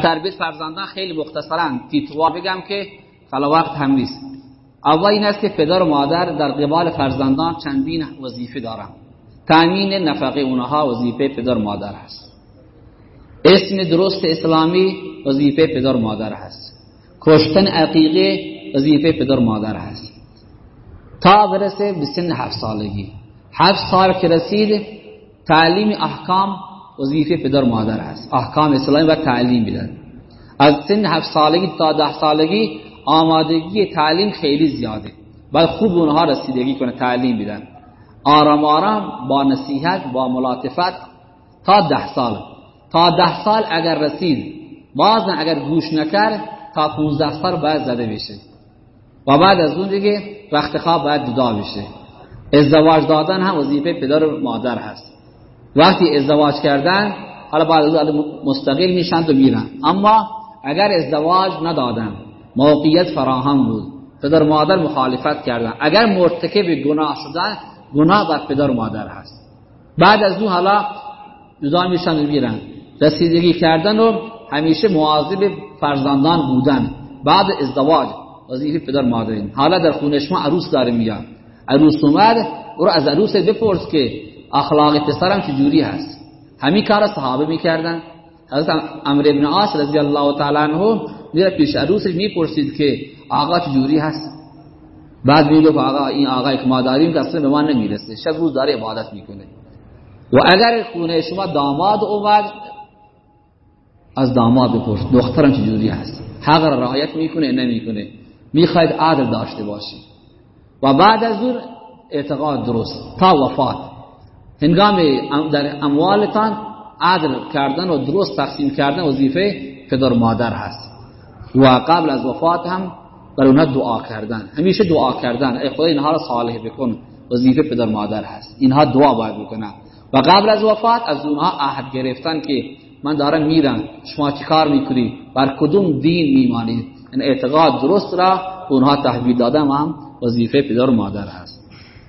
تربیت فرزندان خیلی مختصرا فیتوا بگم که خلا وقت هم نیست. اول این است که پدر و مادر در قبال فرزندان چندین وظیفه دارند تامین نفقه اونها وظیفه پدر و مادر هست اسم درست اسلامی وظیفه پدر و مادر هست کشتن عقیقه وظیفه پدر و مادر هست تا برسه به سن هفت سالگی. هفت سال که رسید تعلیم احکام وظیفه پدر مادر هست. احکام اسلامی و تعلیم بدن. از سن هفت سالگی تا ده سالگی آمادگی تعلیم خیلی زیاده. باید خوب اونها رسیدگی کنه تعلیم بدن. آرام آرام با نصیحت با ملاطفت تا ده سال. تا ده سال اگر رسید باز اگر گوش نکرد تا 15 سال باید زده بشه. و بعد از اون دیگه وقت خواب باید جدا بشه. ازدواج دادن هم وظیفه پدر و مادر هست. وقتی ازدواج کردن حالا بعد از مستقل میشن و میرن. اما اگر ازدواج ندادن موقعیت فراهم بود. پدر مادر مخالفت کردن. اگر مرتکب گناه شدن گناه بر پدر مادر هست. بعد از اون حالا جدا میشن و میرن. رسیدگی کردن و همیشه مواظب فرزندان بودن. بعد ازدواج. وظیفه پدر مادرین. حالا در خونه شما عروس داره میاد عروس اومد او رو از عروس بپرس که اخلاق پسرم چجوری هست؟ همین کار صحابه می‌کردن. حضرت عمرو ابن عاص رضی الله تعالی عنه میره پیش عروسش می‌پرسید که آقا چجوری هست؟ بعد میگه آقا این آقا ما داریم که اصلا به ما نمی‌رسه. شب روز داره عبادت می‌کنه. و اگر خونه شما داماد اومد از داماد بپرس دخترم چجوری هست؟ حق را رعایت می‌کنه نمی‌کنه؟ می‌خواید عادل داشته باشی و بعد از اون اعتقاد درست تا وفات. هنگام در اموالتان عادل کردن و درست تقسیم کردن وظیفه پدر مادر هست. و قبل از وفات هم بر اونها دعا کردن. همیشه دعا کردن. ای خدا اینها را صالح بکن. وظیفه پدر مادر هست. اینها دعا باید بکنن. و قبل از وفات از اونها عهد گرفتن که من دارم میرم. شما چی کار می‌کنی؟ بر کدوم دین میمانید؟ این اعتقاد درست را اونها تحویل دادن هم وظیفه پدر مادر هست.